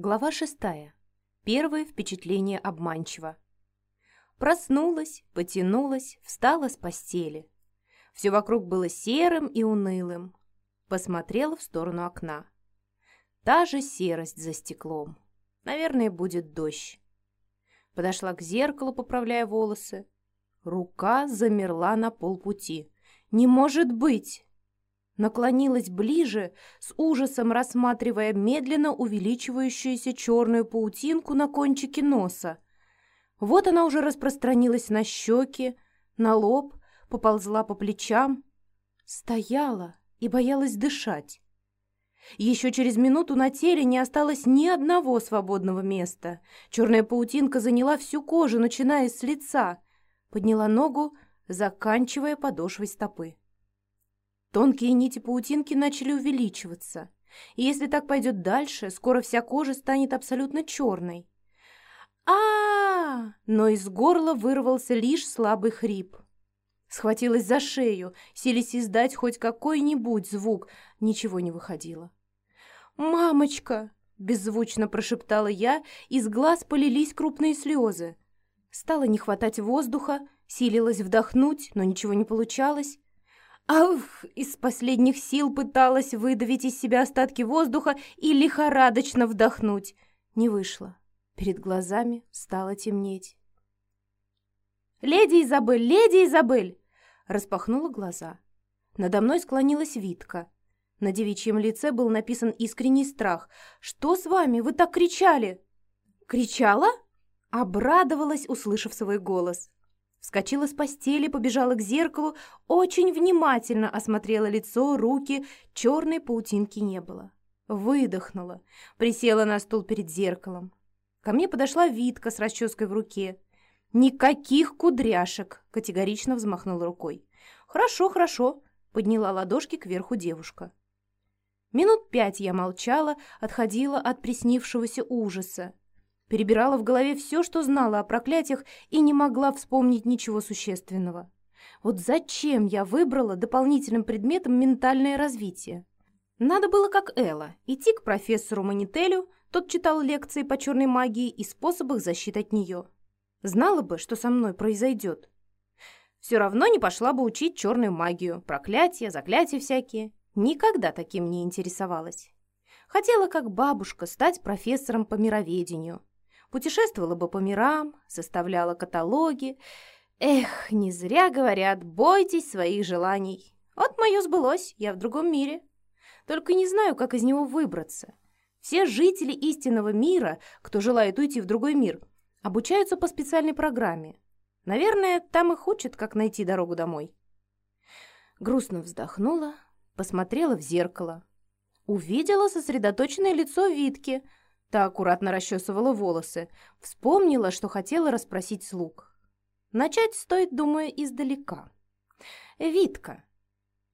Глава шестая. Первое впечатление обманчиво. Проснулась, потянулась, встала с постели. Все вокруг было серым и унылым. Посмотрела в сторону окна. Та же серость за стеклом. Наверное, будет дождь. Подошла к зеркалу, поправляя волосы. Рука замерла на полпути. «Не может быть!» Наклонилась ближе, с ужасом рассматривая медленно увеличивающуюся черную паутинку на кончике носа. Вот она уже распространилась на щеки, на лоб, поползла по плечам. Стояла и боялась дышать. Еще через минуту на теле не осталось ни одного свободного места. Черная паутинка заняла всю кожу, начиная с лица. Подняла ногу, заканчивая подошвой стопы. Тонкие нити паутинки начали увеличиваться. И если так пойдет дальше, скоро вся кожа станет абсолютно черной. а, -а, Но из горла вырвался лишь слабый хрип. Схватилась за шею, сились издать хоть какой-нибудь звук. Ничего не выходило. «Мамочка!» – беззвучно прошептала я, из глаз полились крупные слезы. Стало не хватать воздуха, силилась вдохнуть, но ничего не получалось. Ах, из последних сил пыталась выдавить из себя остатки воздуха и лихорадочно вдохнуть. Не вышло. Перед глазами стало темнеть. «Леди Изабель! Леди Изабель!» Распахнула глаза. Надо мной склонилась Витка. На девичьем лице был написан искренний страх. «Что с вами? Вы так кричали!» «Кричала?» Обрадовалась, услышав свой голос. Вскочила с постели, побежала к зеркалу, очень внимательно осмотрела лицо, руки, черной паутинки не было. Выдохнула, присела на стул перед зеркалом. Ко мне подошла Витка с расческой в руке. «Никаких кудряшек!» — категорично взмахнула рукой. «Хорошо, хорошо!» — подняла ладошки кверху девушка. Минут пять я молчала, отходила от приснившегося ужаса. Перебирала в голове все, что знала о проклятиях, и не могла вспомнить ничего существенного. Вот зачем я выбрала дополнительным предметом ментальное развитие? Надо было, как Элла, идти к профессору Манителю, тот читал лекции по черной магии и способах защиты от нее. Знала бы, что со мной произойдет. Все равно не пошла бы учить черную магию, проклятия, заклятия всякие. Никогда таким не интересовалась. Хотела, как бабушка, стать профессором по мироведению путешествовала бы по мирам, составляла каталоги. Эх, не зря говорят, бойтесь своих желаний. Вот мое сбылось, я в другом мире. Только не знаю, как из него выбраться. Все жители истинного мира, кто желает уйти в другой мир, обучаются по специальной программе. Наверное, там их учат, как найти дорогу домой. Грустно вздохнула, посмотрела в зеркало. Увидела сосредоточенное лицо Витки – Та аккуратно расчесывала волосы. Вспомнила, что хотела расспросить слуг. Начать стоит, думаю, издалека. «Витка».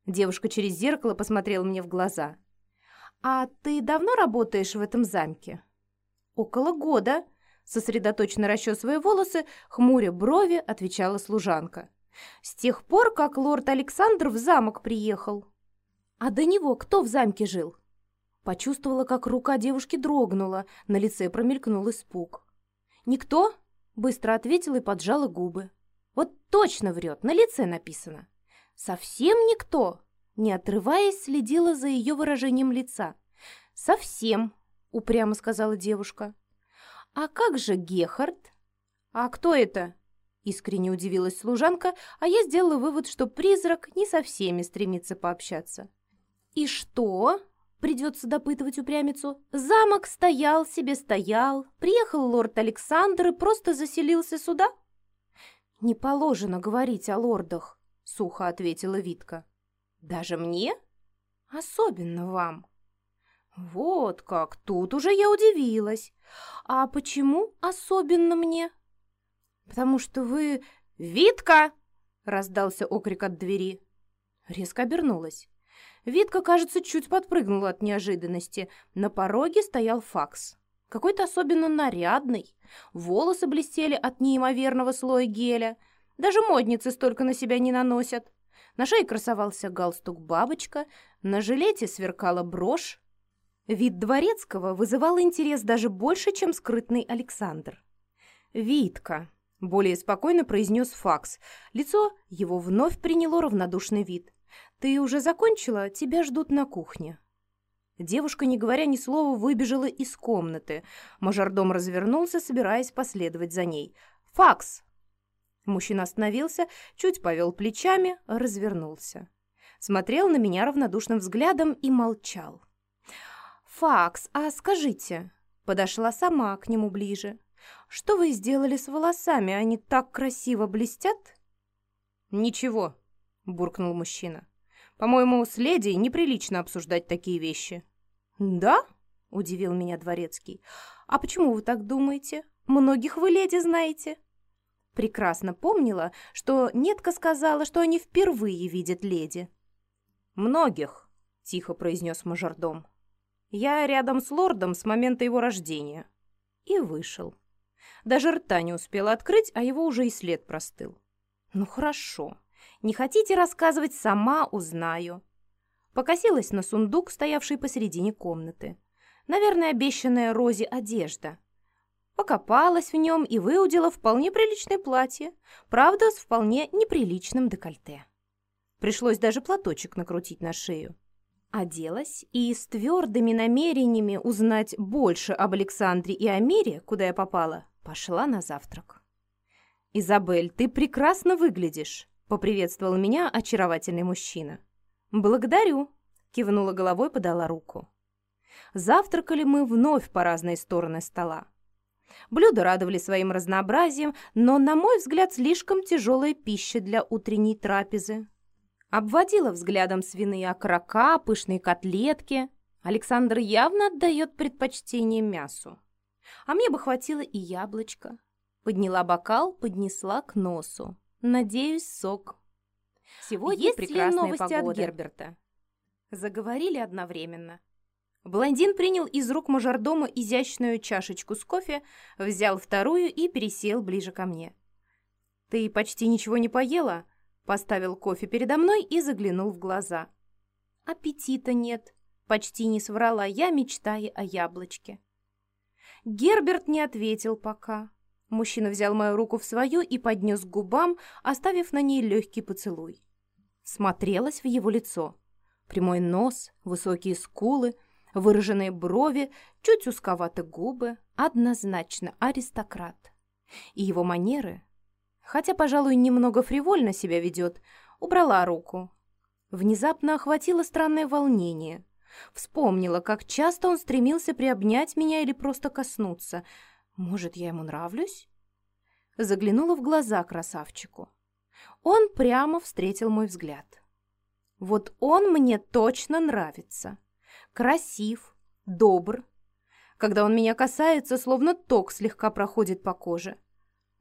Девушка через зеркало посмотрела мне в глаза. «А ты давно работаешь в этом замке?» «Около года», — сосредоточенно расчесывая волосы, хмуря брови, отвечала служанка. «С тех пор, как лорд Александр в замок приехал». «А до него кто в замке жил?» Почувствовала, как рука девушки дрогнула, на лице промелькнул испуг. «Никто?» — быстро ответила и поджала губы. «Вот точно врет, на лице написано». «Совсем никто?» Не отрываясь, следила за ее выражением лица. «Совсем», — упрямо сказала девушка. «А как же Гехард?» «А кто это?» Искренне удивилась служанка, а я сделала вывод, что призрак не со всеми стремится пообщаться. «И что?» Придется допытывать упрямицу. Замок стоял себе стоял. Приехал лорд Александр и просто заселился сюда. «Не положено говорить о лордах», — сухо ответила Витка. «Даже мне? Особенно вам». «Вот как! Тут уже я удивилась. А почему особенно мне?» «Потому что вы...» «Витка!» — раздался окрик от двери. Резко обернулась. Витка, кажется, чуть подпрыгнула от неожиданности. На пороге стоял факс. Какой-то особенно нарядный. Волосы блестели от неимоверного слоя геля. Даже модницы столько на себя не наносят. На шее красовался галстук-бабочка, на жилете сверкала брошь. Вид дворецкого вызывал интерес даже больше, чем скрытный Александр. «Витка», — более спокойно произнес Факс. Лицо его вновь приняло равнодушный вид. «Ты уже закончила? Тебя ждут на кухне». Девушка, не говоря ни слова, выбежала из комнаты. Мажордом развернулся, собираясь последовать за ней. «Факс!» Мужчина остановился, чуть повел плечами, развернулся. Смотрел на меня равнодушным взглядом и молчал. «Факс, а скажите...» Подошла сама к нему ближе. «Что вы сделали с волосами? Они так красиво блестят?» «Ничего», — буркнул мужчина. По-моему, с леди неприлично обсуждать такие вещи». «Да?» — удивил меня дворецкий. «А почему вы так думаете? Многих вы леди знаете». Прекрасно помнила, что Нетка сказала, что они впервые видят леди. «Многих», — тихо произнес мажордом. «Я рядом с лордом с момента его рождения». И вышел. Даже рта не успела открыть, а его уже и след простыл. «Ну хорошо. Не хотите рассказывать, сама узнаю». Покосилась на сундук, стоявший посередине комнаты. Наверное, обещанная Розе одежда. Покопалась в нем и выудила вполне приличное платье, правда, с вполне неприличным декольте. Пришлось даже платочек накрутить на шею. Оделась и с твердыми намерениями узнать больше об Александре и о куда я попала, пошла на завтрак. «Изабель, ты прекрасно выглядишь», — поприветствовал меня очаровательный мужчина. «Благодарю», — кивнула головой, подала руку. Завтракали мы вновь по разные стороны стола. Блюда радовали своим разнообразием, но, на мой взгляд, слишком тяжелая пища для утренней трапезы. Обводила взглядом свиные окорока, пышные котлетки. Александр явно отдает предпочтение мясу. А мне бы хватило и яблочко. Подняла бокал, поднесла к носу. Надеюсь, сок. Сегодня Есть прекрасная новости погода. от Герберта. Заговорили одновременно. Блондин принял из рук мажордома изящную чашечку с кофе, взял вторую и пересел ближе ко мне. «Ты почти ничего не поела?» Поставил кофе передо мной и заглянул в глаза. «Аппетита нет», — почти не соврала я, мечтая о яблочке. Герберт не ответил пока. Мужчина взял мою руку в свою и поднес к губам, оставив на ней легкий поцелуй. Смотрелась в его лицо. Прямой нос, высокие скулы, выраженные брови, чуть узковаты губы, однозначно аристократ. И его манеры, хотя, пожалуй, немного фривольно себя ведет, убрала руку. Внезапно охватило странное волнение. Вспомнила, как часто он стремился приобнять меня или просто коснуться — может, я ему нравлюсь? Заглянула в глаза красавчику. Он прямо встретил мой взгляд. Вот он мне точно нравится. Красив, добр. Когда он меня касается, словно ток слегка проходит по коже.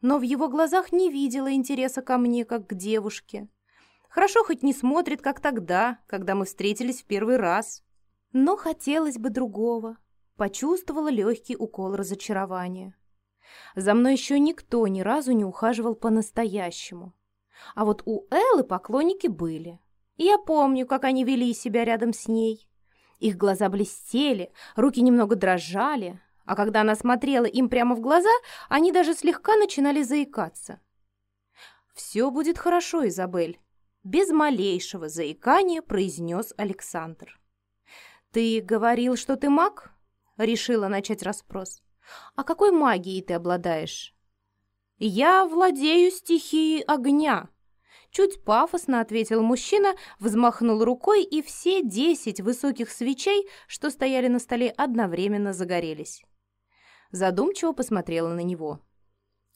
Но в его глазах не видела интереса ко мне, как к девушке. Хорошо хоть не смотрит, как тогда, когда мы встретились в первый раз. Но хотелось бы другого почувствовала легкий укол разочарования. За мной еще никто ни разу не ухаживал по-настоящему. А вот у Эллы поклонники были. И я помню, как они вели себя рядом с ней. Их глаза блестели, руки немного дрожали, а когда она смотрела им прямо в глаза, они даже слегка начинали заикаться. «Все будет хорошо, Изабель», — без малейшего заикания произнес Александр. «Ты говорил, что ты маг?» Решила начать расспрос. «А какой магией ты обладаешь?» «Я владею стихией огня», Чуть пафосно ответил мужчина, взмахнул рукой, и все десять высоких свечей, что стояли на столе, одновременно загорелись. Задумчиво посмотрела на него.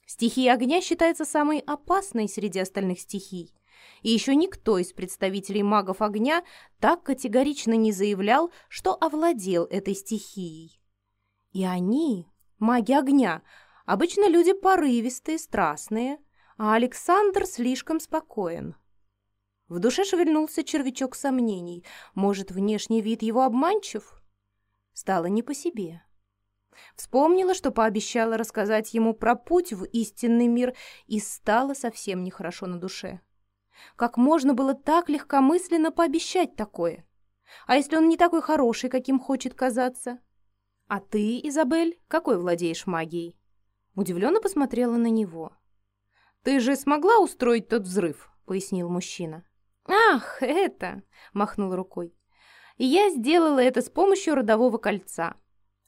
Стихия огня считается самой опасной среди остальных стихий. И еще никто из представителей магов огня так категорично не заявлял, что овладел этой стихией. И они, маги огня, обычно люди порывистые, страстные, а Александр слишком спокоен. В душе шевельнулся червячок сомнений. Может, внешний вид его обманчив? Стало не по себе. Вспомнила, что пообещала рассказать ему про путь в истинный мир, и стало совсем нехорошо на душе. Как можно было так легкомысленно пообещать такое? А если он не такой хороший, каким хочет казаться? А ты, Изабель, какой владеешь магией? Удивленно посмотрела на него. Ты же смогла устроить тот взрыв, пояснил мужчина. Ах, это, махнул рукой. Я сделала это с помощью родового кольца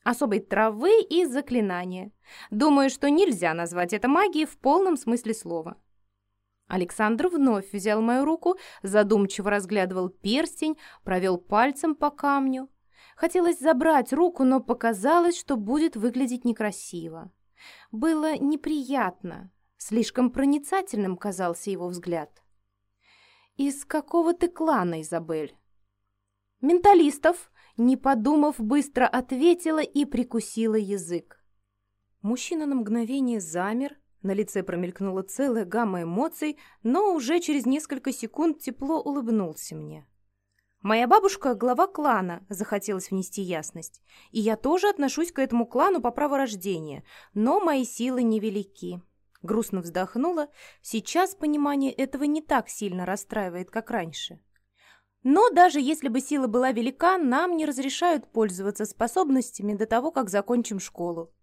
особой травы и заклинания. Думаю, что нельзя назвать это магией в полном смысле слова. Александр вновь взял мою руку, задумчиво разглядывал перстень, провел пальцем по камню. Хотелось забрать руку, но показалось, что будет выглядеть некрасиво. Было неприятно, слишком проницательным казался его взгляд. «Из какого ты клана, Изабель?» «Менталистов», не подумав, быстро ответила и прикусила язык. Мужчина на мгновение замер, на лице промелькнула целая гамма эмоций, но уже через несколько секунд тепло улыбнулся мне. «Моя бабушка — глава клана», — захотелось внести ясность. «И я тоже отношусь к этому клану по праву рождения, но мои силы невелики». Грустно вздохнула. Сейчас понимание этого не так сильно расстраивает, как раньше. Но даже если бы сила была велика, нам не разрешают пользоваться способностями до того, как закончим школу.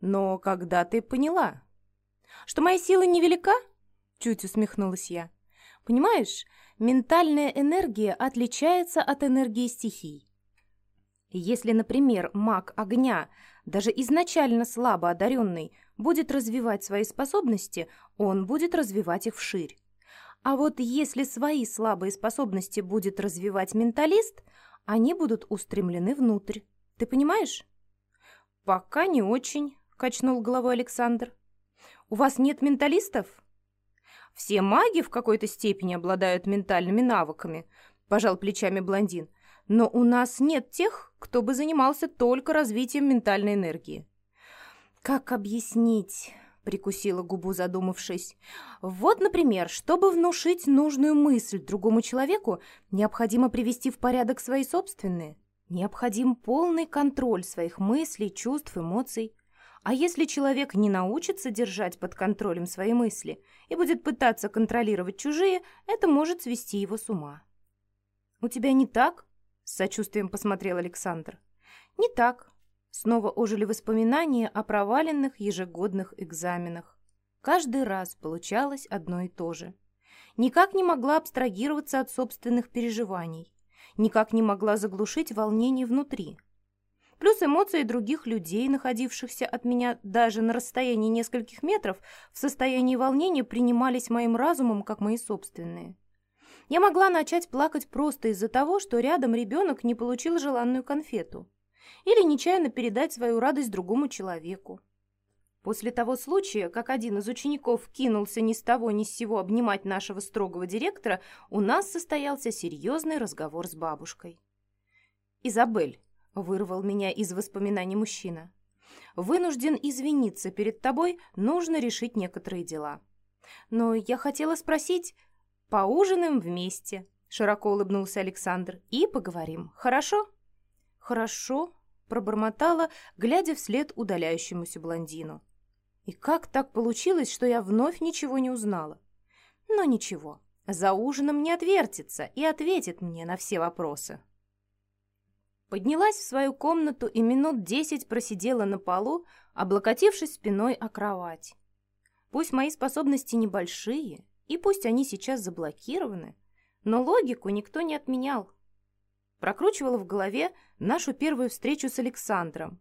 Но когда ты поняла, что моя сила невелика? Чуть усмехнулась я. Понимаешь, ментальная энергия отличается от энергии стихий. Если, например, маг огня, даже изначально слабо одаренный, будет развивать свои способности, он будет развивать их вширь. А вот если свои слабые способности будет развивать менталист, они будут устремлены внутрь. Ты понимаешь? Пока не очень, качнул головой Александр. У вас нет менталистов? Все маги в какой-то степени обладают ментальными навыками, пожал плечами блондин. Но у нас нет тех, кто бы занимался только развитием ментальной энергии. Как объяснить? прикусила губу, задумавшись. Вот, например, чтобы внушить нужную мысль другому человеку, необходимо привести в порядок свои собственные. Необходим полный контроль своих мыслей, чувств, эмоций. А если человек не научится держать под контролем свои мысли и будет пытаться контролировать чужие, это может свести его с ума. «У тебя не так?» – с сочувствием посмотрел Александр. «Не так», Снова ожили воспоминания о проваленных ежегодных экзаменах. Каждый раз получалось одно и то же. Никак не могла абстрагироваться от собственных переживаний. Никак не могла заглушить волнение внутри. Плюс эмоции других людей, находившихся от меня даже на расстоянии нескольких метров, в состоянии волнения принимались моим разумом как мои собственные. Я могла начать плакать просто из-за того, что рядом ребенок не получил желанную конфету или нечаянно передать свою радость другому человеку. После того случая, как один из учеников кинулся ни с того ни с сего обнимать нашего строгого директора, у нас состоялся серьезный разговор с бабушкой. «Изабель», — вырвал меня из воспоминаний мужчина, — «вынужден извиниться перед тобой, нужно решить некоторые дела. Но я хотела спросить, поужинаем вместе?» Широко улыбнулся Александр. «И поговорим. Хорошо?» «Хорошо», пробормотала, глядя вслед удаляющемуся блондину. И как так получилось, что я вновь ничего не узнала? Но ничего, за ужином не отвертится и ответит мне на все вопросы. Поднялась в свою комнату и минут десять просидела на полу, облокотившись спиной о кровать. Пусть мои способности небольшие, и пусть они сейчас заблокированы, но логику никто не отменял. Прокручивала в голове нашу первую встречу с Александром.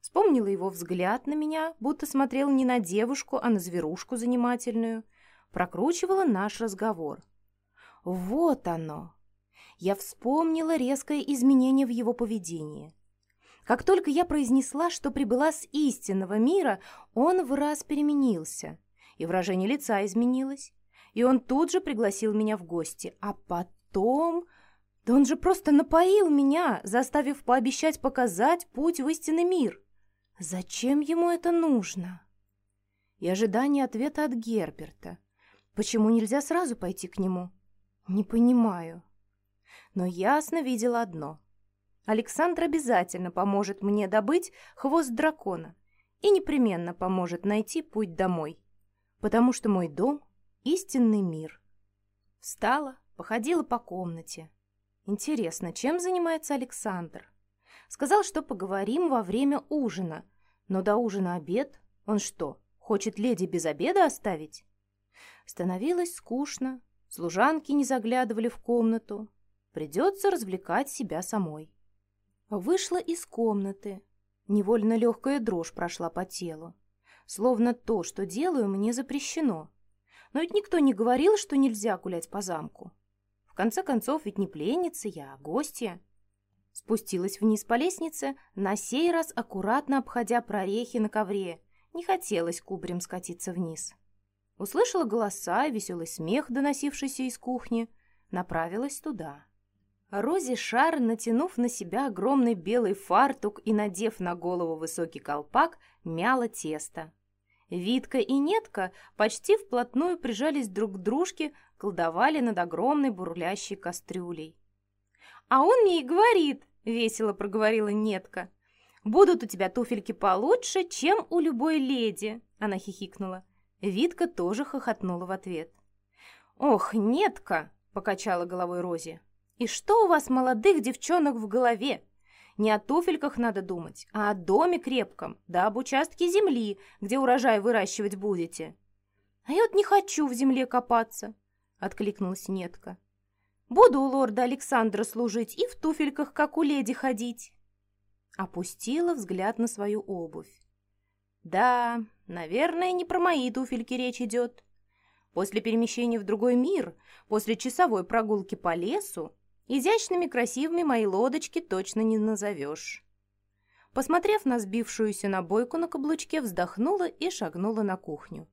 Вспомнила его взгляд на меня, будто смотрел не на девушку, а на зверушку занимательную. Прокручивала наш разговор. Вот оно! Я вспомнила резкое изменение в его поведении. Как только я произнесла, что прибыла с истинного мира, он в раз переменился, и выражение лица изменилось, и он тут же пригласил меня в гости, а потом да он же просто напоил меня, заставив пообещать показать путь в истинный мир. Зачем ему это нужно? И ожидание ответа от Герберта. Почему нельзя сразу пойти к нему? Не понимаю. Но ясно видела одно. Александр обязательно поможет мне добыть хвост дракона и непременно поможет найти путь домой, потому что мой дом — истинный мир. Встала, походила по комнате, Интересно, чем занимается Александр? Сказал, что поговорим во время ужина. Но до ужина обед? Он что, хочет леди без обеда оставить? Становилось скучно. Служанки не заглядывали в комнату. Придется развлекать себя самой. Вышла из комнаты. Невольно легкая дрожь прошла по телу. Словно то, что делаю, мне запрещено. Но ведь никто не говорил, что нельзя гулять по замку. В конце концов, ведь не пленница я, а гостья. Спустилась вниз по лестнице, на сей раз аккуратно обходя прорехи на ковре. Не хотелось кубрем скатиться вниз. Услышала голоса и веселый смех, доносившийся из кухни. Направилась туда. Рози Шар, натянув на себя огромный белый фартук и надев на голову высокий колпак, мяла тесто. Витка и Нетка почти вплотную прижались друг к дружке, колдовали над огромной бурлящей кастрюлей. «А он мне и говорит», — весело проговорила Нетка. «Будут у тебя туфельки получше, чем у любой леди», — она хихикнула. Витка тоже хохотнула в ответ. «Ох, Нетка!» — покачала головой Рози. «И что у вас, молодых девчонок, в голове? Не о туфельках надо думать, а о доме крепком, да об участке земли, где урожай выращивать будете. А я вот не хочу в земле копаться, откликнулась Нетка. Буду у лорда Александра служить и в туфельках, как у леди, ходить. Опустила взгляд на свою обувь. Да, наверное, не про мои туфельки речь идет. После перемещения в другой мир, после часовой прогулки по лесу, Изящными, красивыми мои лодочки точно не назовешь. Посмотрев на сбившуюся набойку на каблучке, вздохнула и шагнула на кухню.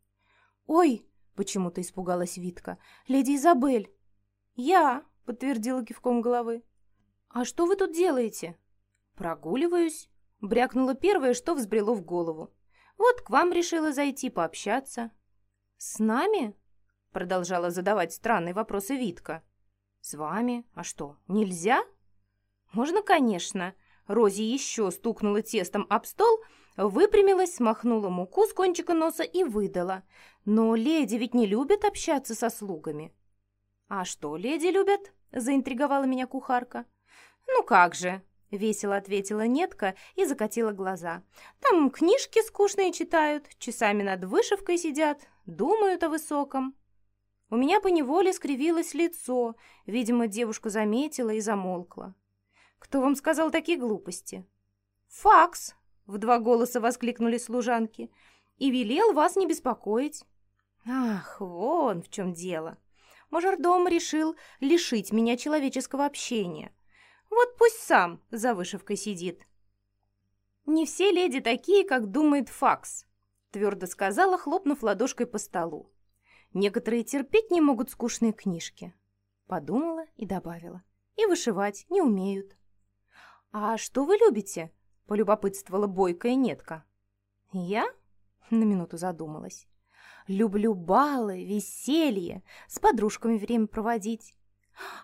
«Ой!» — почему-то испугалась Витка. «Леди Изабель!» «Я!» — подтвердила кивком головы. «А что вы тут делаете?» «Прогуливаюсь», — брякнула первое, что взбрело в голову. «Вот к вам решила зайти пообщаться». «С нами?» — продолжала задавать странные вопросы Витка. «С вами? А что, нельзя?» «Можно, конечно». Рози еще стукнула тестом об стол, выпрямилась, смахнула муку с кончика носа и выдала. «Но леди ведь не любят общаться со слугами». «А что леди любят?» – заинтриговала меня кухарка. «Ну как же!» – весело ответила Нетка и закатила глаза. «Там книжки скучные читают, часами над вышивкой сидят, думают о высоком». У меня поневоле скривилось лицо. Видимо, девушка заметила и замолкла. «Кто вам сказал такие глупости?» «Факс!» — в два голоса воскликнули служанки. «И велел вас не беспокоить». «Ах, вон в чем дело!» Мажордом решил лишить меня человеческого общения. Вот пусть сам за вышивкой сидит. «Не все леди такие, как думает Факс», — твердо сказала, хлопнув ладошкой по столу. Некоторые терпеть не могут скучные книжки. Подумала и добавила. И вышивать не умеют. «А что вы любите?» – полюбопытствовала бойкая нетка. «Я?» – на минуту задумалась. «Люблю балы, веселье, с подружками время проводить.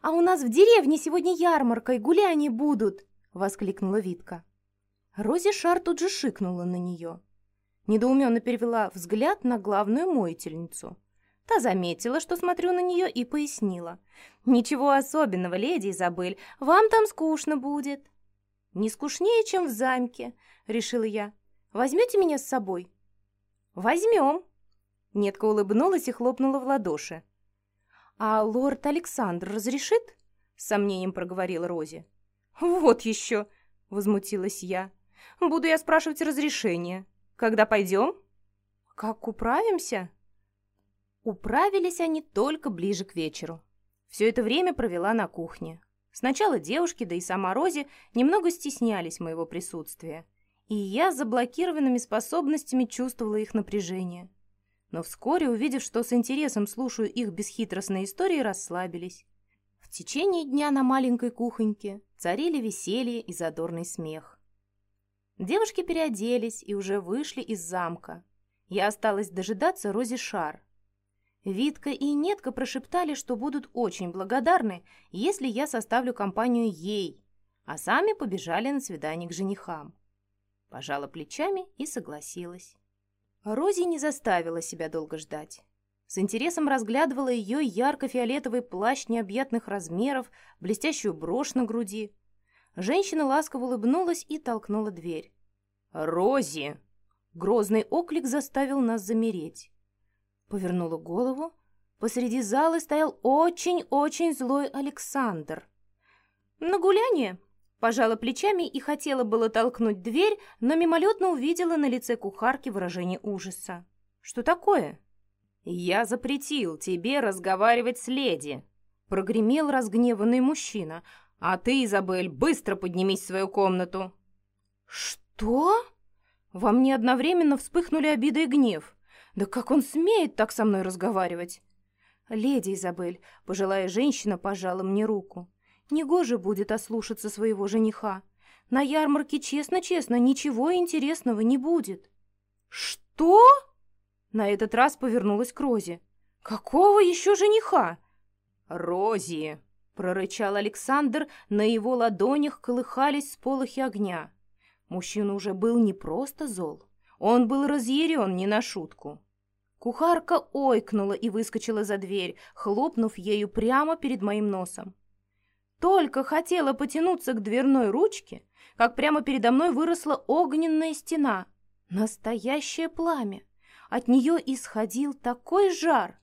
А у нас в деревне сегодня ярмарка и гуляния будут!» – воскликнула Витка. Рози Шар тут же шикнула на нее. Недоуменно перевела взгляд на главную моительницу – Та заметила, что смотрю на нее, и пояснила. «Ничего особенного, леди Изабель, вам там скучно будет». «Не скучнее, чем в замке», — решила я. «Возьмете меня с собой?» «Возьмем». Нетка улыбнулась и хлопнула в ладоши. «А лорд Александр разрешит?» — с сомнением проговорила Рози. «Вот еще!» — возмутилась я. «Буду я спрашивать разрешение. Когда пойдем?» «Как управимся?» Управились они только ближе к вечеру. Все это время провела на кухне. Сначала девушки, да и сама Рози немного стеснялись моего присутствия, и я заблокированными способностями чувствовала их напряжение. Но вскоре, увидев, что с интересом слушаю их бесхитростные истории, расслабились. В течение дня на маленькой кухоньке царили веселье и задорный смех. Девушки переоделись и уже вышли из замка. Я осталась дожидаться Рози Шар, Витка и Нетка прошептали, что будут очень благодарны, если я составлю компанию ей, а сами побежали на свидание к женихам. Пожала плечами и согласилась. Рози не заставила себя долго ждать. С интересом разглядывала ее ярко-фиолетовый плащ необъятных размеров, блестящую брошь на груди. Женщина ласково улыбнулась и толкнула дверь. «Рози!» Грозный оклик заставил нас замереть. Повернула голову. Посреди зала стоял очень-очень злой Александр. «На гуляние?» Пожала плечами и хотела было толкнуть дверь, но мимолетно увидела на лице кухарки выражение ужаса. «Что такое?» «Я запретил тебе разговаривать с леди», — прогремел разгневанный мужчина. «А ты, Изабель, быстро поднимись в свою комнату». «Что?» Во мне одновременно вспыхнули обида и гнев. «Да как он смеет так со мной разговаривать?» «Леди Изабель», — пожилая женщина пожала мне руку. «Негоже будет ослушаться своего жениха. На ярмарке, честно-честно, ничего интересного не будет». «Что?» На этот раз повернулась к Розе. «Какого еще жениха?» «Рози!» — прорычал Александр, на его ладонях колыхались сполохи огня. Мужчина уже был не просто зол, он был разъярен не на шутку. Кухарка ойкнула и выскочила за дверь, хлопнув ею прямо перед моим носом. Только хотела потянуться к дверной ручке, как прямо передо мной выросла огненная стена. Настоящее пламя. От нее исходил такой жар,